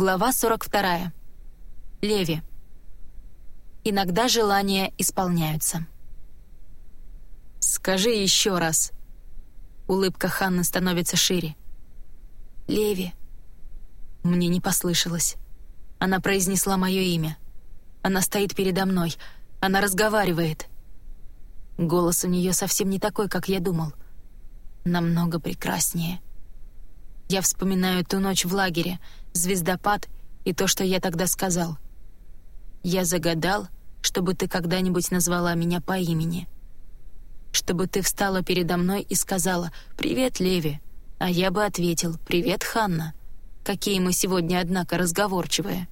Глава 42. Леви. Иногда желания исполняются. «Скажи еще раз». Улыбка Ханны становится шире. «Леви». Мне не послышалось. Она произнесла мое имя. Она стоит передо мной. Она разговаривает. Голос у нее совсем не такой, как я думал. Намного прекраснее. Я вспоминаю ту ночь в лагере, звездопад и то, что я тогда сказал. Я загадал, чтобы ты когда-нибудь назвала меня по имени. Чтобы ты встала передо мной и сказала «Привет, Леви», а я бы ответил «Привет, Ханна». Какие мы сегодня, однако, разговорчивые.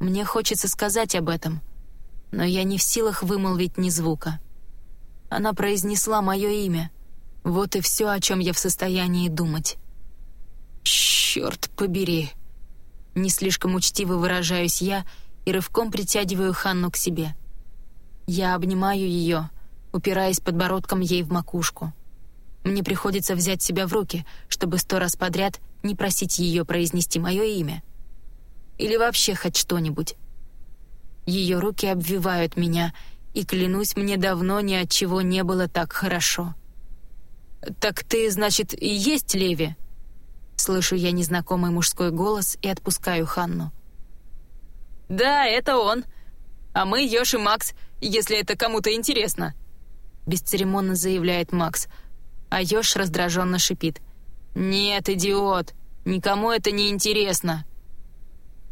Мне хочется сказать об этом, но я не в силах вымолвить ни звука. Она произнесла мое имя. Вот и все, о чем я в состоянии думать. «Черт побери!» Не слишком учтиво выражаюсь я и рывком притягиваю Ханну к себе. Я обнимаю ее, упираясь подбородком ей в макушку. Мне приходится взять себя в руки, чтобы сто раз подряд не просить ее произнести мое имя. Или вообще хоть что-нибудь. Ее руки обвивают меня, и, клянусь, мне давно ни от чего не было так хорошо. «Так ты, значит, и есть Леви?» Слышу я незнакомый мужской голос и отпускаю Ханну. «Да, это он. А мы Ёж и Макс, если это кому-то интересно», — бесцеремонно заявляет Макс, а Ёж раздраженно шипит. «Нет, идиот, никому это не интересно».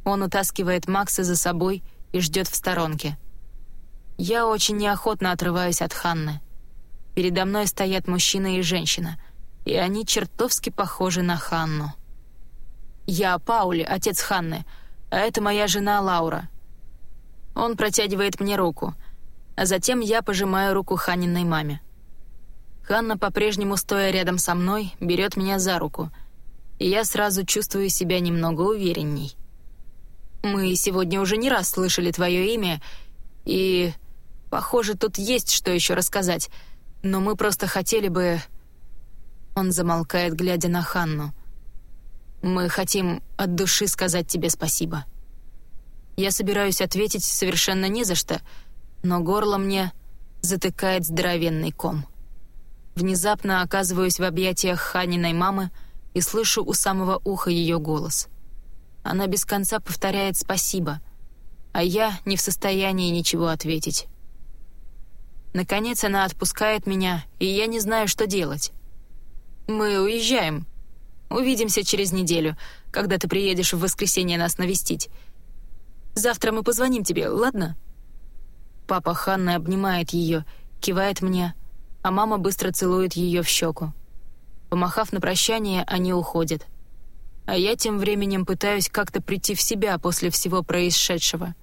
Он утаскивает Макса за собой и ждет в сторонке. Я очень неохотно отрываюсь от Ханны. Передо мной стоят мужчина и женщина — и они чертовски похожи на Ханну. «Я Паули, отец Ханны, а это моя жена Лаура». Он протягивает мне руку, а затем я пожимаю руку Ханниной маме. Ханна, по-прежнему стоя рядом со мной, берет меня за руку, и я сразу чувствую себя немного уверенней. «Мы сегодня уже не раз слышали твое имя, и, похоже, тут есть что еще рассказать, но мы просто хотели бы...» Он замолкает, глядя на Ханну. «Мы хотим от души сказать тебе спасибо». Я собираюсь ответить совершенно не за что, но горло мне затыкает здоровенный ком. Внезапно оказываюсь в объятиях Ханиной мамы и слышу у самого уха ее голос. Она без конца повторяет «спасибо», а я не в состоянии ничего ответить. Наконец она отпускает меня, и я не знаю, что делать. «Мы уезжаем. Увидимся через неделю, когда ты приедешь в воскресенье нас навестить. Завтра мы позвоним тебе, ладно?» Папа Ханны обнимает ее, кивает мне, а мама быстро целует ее в щеку. Помахав на прощание, они уходят. А я тем временем пытаюсь как-то прийти в себя после всего происшедшего.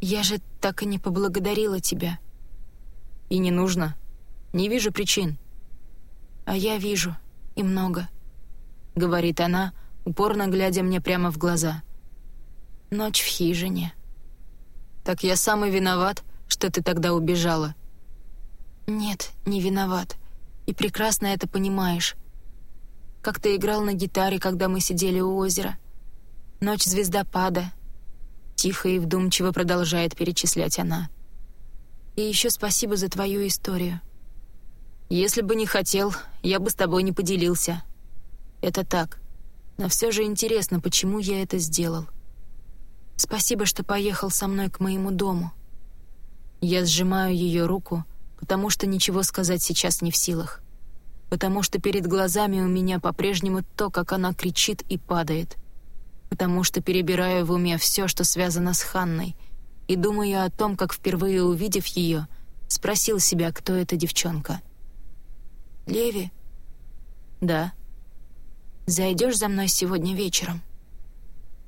«Я же так и не поблагодарила тебя». «И не нужно. Не вижу причин». «А я вижу. И много», — говорит она, упорно глядя мне прямо в глаза. «Ночь в хижине». «Так я сам и виноват, что ты тогда убежала». «Нет, не виноват. И прекрасно это понимаешь. Как ты играл на гитаре, когда мы сидели у озера. Ночь звездопада». Тихо и вдумчиво продолжает перечислять она. «И еще спасибо за твою историю». Если бы не хотел, я бы с тобой не поделился. Это так. Но все же интересно, почему я это сделал. Спасибо, что поехал со мной к моему дому. Я сжимаю ее руку, потому что ничего сказать сейчас не в силах. Потому что перед глазами у меня по-прежнему то, как она кричит и падает. Потому что перебираю в уме все, что связано с Ханной, и думаю о том, как впервые увидев ее, спросил себя, кто эта девчонка — «Леви?» «Да». «Зайдешь за мной сегодня вечером?»